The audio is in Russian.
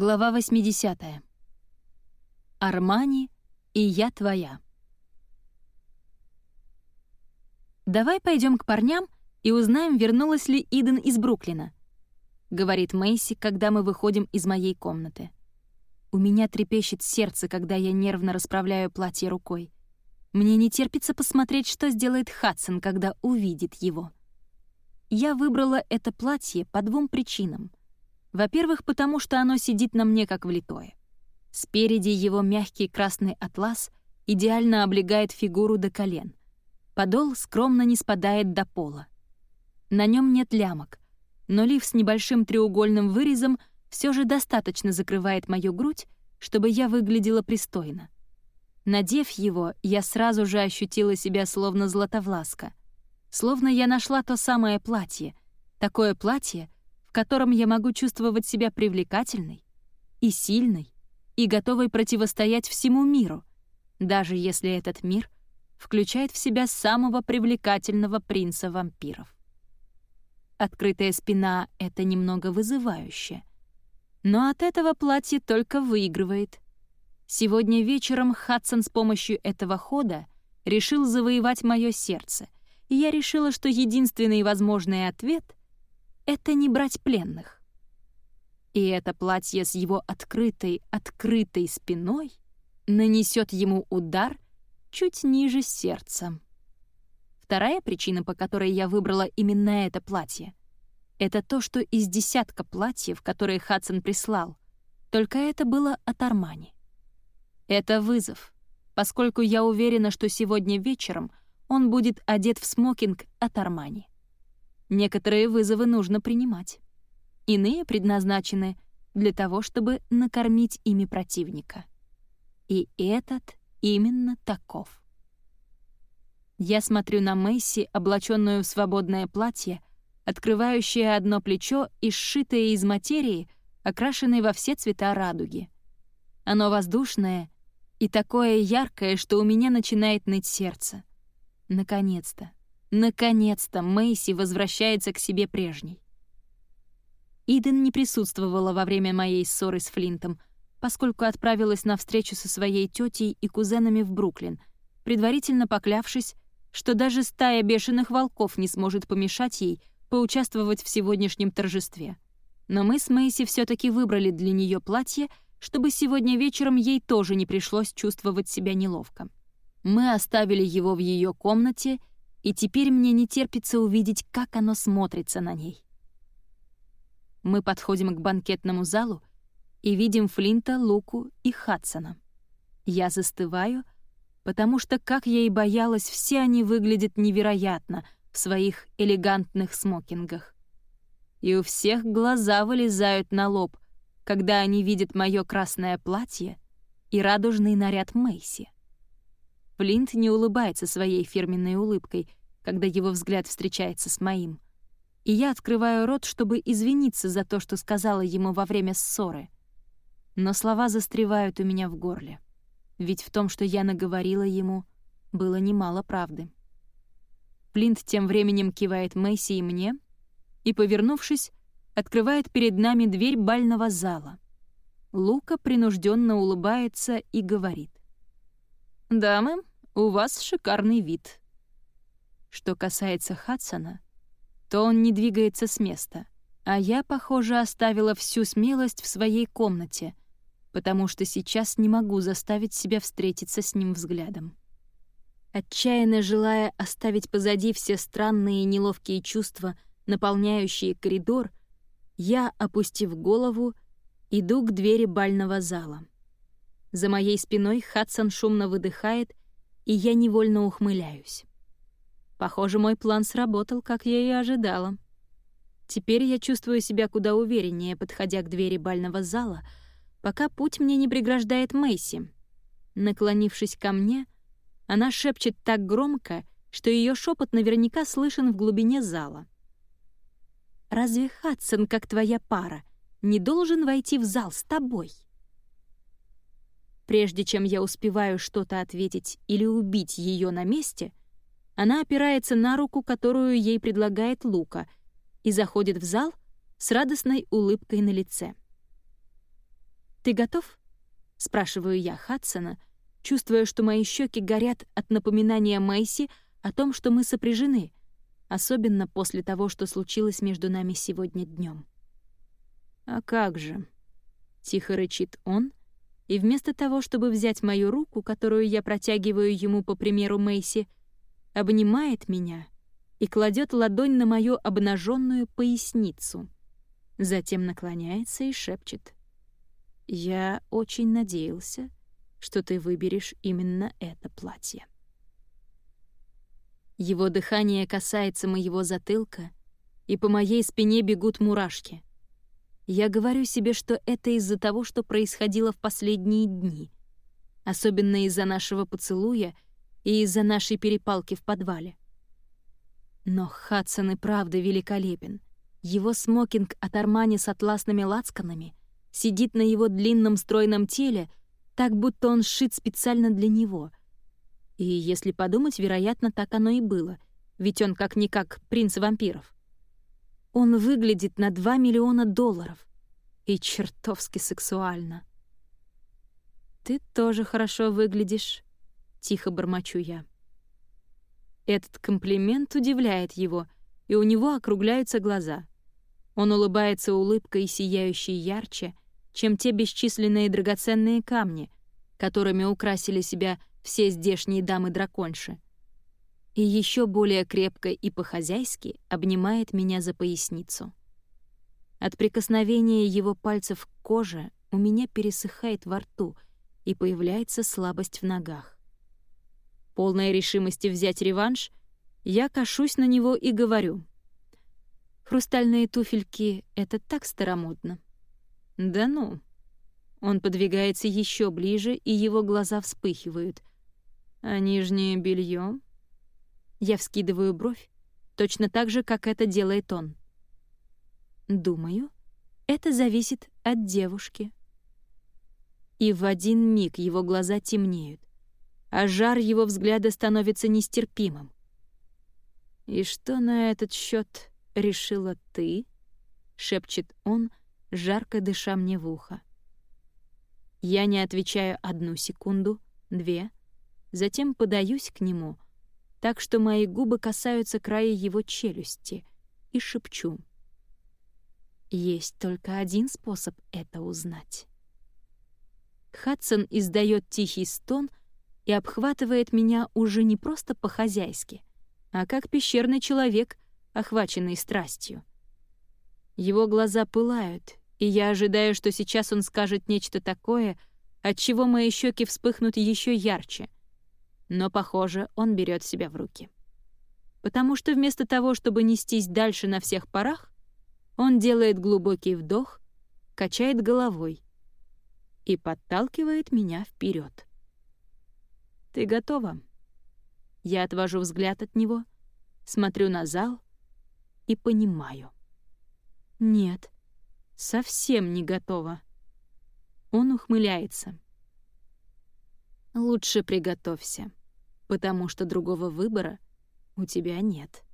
Глава 80. Армани и я твоя. «Давай пойдем к парням и узнаем, вернулась ли Иден из Бруклина», — говорит Мэйси, когда мы выходим из моей комнаты. У меня трепещет сердце, когда я нервно расправляю платье рукой. Мне не терпится посмотреть, что сделает Хадсон, когда увидит его. Я выбрала это платье по двум причинам — во-первых, потому что оно сидит на мне как влитое. Спереди его мягкий красный атлас идеально облегает фигуру до колен. Подол скромно не спадает до пола. На нем нет лямок, но лиф с небольшим треугольным вырезом все же достаточно закрывает мою грудь, чтобы я выглядела пристойно. Надев его, я сразу же ощутила себя словно златовласка. Словно я нашла то самое платье, такое платье, в котором я могу чувствовать себя привлекательной и сильной, и готовой противостоять всему миру, даже если этот мир включает в себя самого привлекательного принца вампиров. Открытая спина — это немного вызывающе. Но от этого платье только выигрывает. Сегодня вечером Хадсон с помощью этого хода решил завоевать мое сердце, и я решила, что единственный возможный ответ это не брать пленных. И это платье с его открытой, открытой спиной нанесет ему удар чуть ниже сердца. Вторая причина, по которой я выбрала именно это платье, это то, что из десятка платьев, которые Хадсон прислал, только это было от Армани. Это вызов, поскольку я уверена, что сегодня вечером он будет одет в смокинг от Армани. Некоторые вызовы нужно принимать. Иные предназначены для того, чтобы накормить ими противника. И этот именно таков. Я смотрю на Мэйси, облаченную в свободное платье, открывающее одно плечо и сшитое из материи, окрашенной во все цвета радуги. Оно воздушное и такое яркое, что у меня начинает ныть сердце. Наконец-то. Наконец-то Мэйси возвращается к себе прежней. Иден не присутствовала во время моей ссоры с Флинтом, поскольку отправилась на встречу со своей тетей и кузенами в Бруклин, предварительно поклявшись, что даже стая бешеных волков не сможет помешать ей поучаствовать в сегодняшнем торжестве. Но мы с Мэйси все таки выбрали для нее платье, чтобы сегодня вечером ей тоже не пришлось чувствовать себя неловко. Мы оставили его в ее комнате — и теперь мне не терпится увидеть, как оно смотрится на ней. Мы подходим к банкетному залу и видим Флинта, Луку и Хадсона. Я застываю, потому что, как я и боялась, все они выглядят невероятно в своих элегантных смокингах. И у всех глаза вылезают на лоб, когда они видят мое красное платье и радужный наряд Мэйси. Флинт не улыбается своей фирменной улыбкой, когда его взгляд встречается с моим. И я открываю рот, чтобы извиниться за то, что сказала ему во время ссоры. Но слова застревают у меня в горле. Ведь в том, что я наговорила ему, было немало правды. Флинт тем временем кивает Мэйси и мне и, повернувшись, открывает перед нами дверь бального зала. Лука принужденно улыбается и говорит. «Дамы, у вас шикарный вид». Что касается Хадсона, то он не двигается с места, а я, похоже, оставила всю смелость в своей комнате, потому что сейчас не могу заставить себя встретиться с ним взглядом. Отчаянно желая оставить позади все странные и неловкие чувства, наполняющие коридор, я, опустив голову, иду к двери бального зала. За моей спиной Хадсон шумно выдыхает, и я невольно ухмыляюсь. Похоже, мой план сработал, как я и ожидала. Теперь я чувствую себя куда увереннее, подходя к двери бального зала, пока путь мне не преграждает Мэйси. Наклонившись ко мне, она шепчет так громко, что ее шепот наверняка слышен в глубине зала. «Разве Хадсон, как твоя пара, не должен войти в зал с тобой?» Прежде чем я успеваю что-то ответить или убить ее на месте, она опирается на руку, которую ей предлагает Лука, и заходит в зал с радостной улыбкой на лице. «Ты готов?» — спрашиваю я Хадсона, чувствуя, что мои щеки горят от напоминания Мэйси о том, что мы сопряжены, особенно после того, что случилось между нами сегодня днем. «А как же?» — тихо рычит он, и вместо того, чтобы взять мою руку, которую я протягиваю ему по примеру Мэйси, обнимает меня и кладет ладонь на мою обнаженную поясницу. Затем наклоняется и шепчет. «Я очень надеялся, что ты выберешь именно это платье». Его дыхание касается моего затылка, и по моей спине бегут мурашки. Я говорю себе, что это из-за того, что происходило в последние дни, особенно из-за нашего поцелуя и из-за нашей перепалки в подвале. Но Хадсон и правда великолепен. Его смокинг от Армани с атласными лацканами сидит на его длинном стройном теле, так будто он сшит специально для него — и если подумать, вероятно, так оно и было, ведь он как-никак принц вампиров. Он выглядит на 2 миллиона долларов и чертовски сексуально. «Ты тоже хорошо выглядишь», — тихо бормочу я. Этот комплимент удивляет его, и у него округляются глаза. Он улыбается улыбкой, сияющей ярче, чем те бесчисленные драгоценные камни, которыми украсили себя все здешние дамы-драконши. И еще более крепко и по-хозяйски обнимает меня за поясницу. От прикосновения его пальцев к коже у меня пересыхает во рту и появляется слабость в ногах. Полная решимости взять реванш, я кашусь на него и говорю. «Хрустальные туфельки — это так старомодно». «Да ну». Он подвигается еще ближе, и его глаза вспыхивают. А нижнее белье? Я вскидываю бровь, точно так же, как это делает он. Думаю, это зависит от девушки. И в один миг его глаза темнеют, а жар его взгляда становится нестерпимым. «И что на этот счет решила ты?» — шепчет он, жарко дыша мне в ухо. Я не отвечаю одну секунду, две — затем подаюсь к нему, так что мои губы касаются края его челюсти, и шепчу. Есть только один способ это узнать. Хадсон издает тихий стон и обхватывает меня уже не просто по-хозяйски, а как пещерный человек, охваченный страстью. Его глаза пылают, и я ожидаю, что сейчас он скажет нечто такое, от чего мои щеки вспыхнут еще ярче — но, похоже, он берет себя в руки. Потому что вместо того, чтобы нестись дальше на всех парах, он делает глубокий вдох, качает головой и подталкивает меня вперед. «Ты готова?» Я отвожу взгляд от него, смотрю на зал и понимаю. «Нет, совсем не готова». Он ухмыляется. «Лучше приготовься» потому что другого выбора у тебя нет.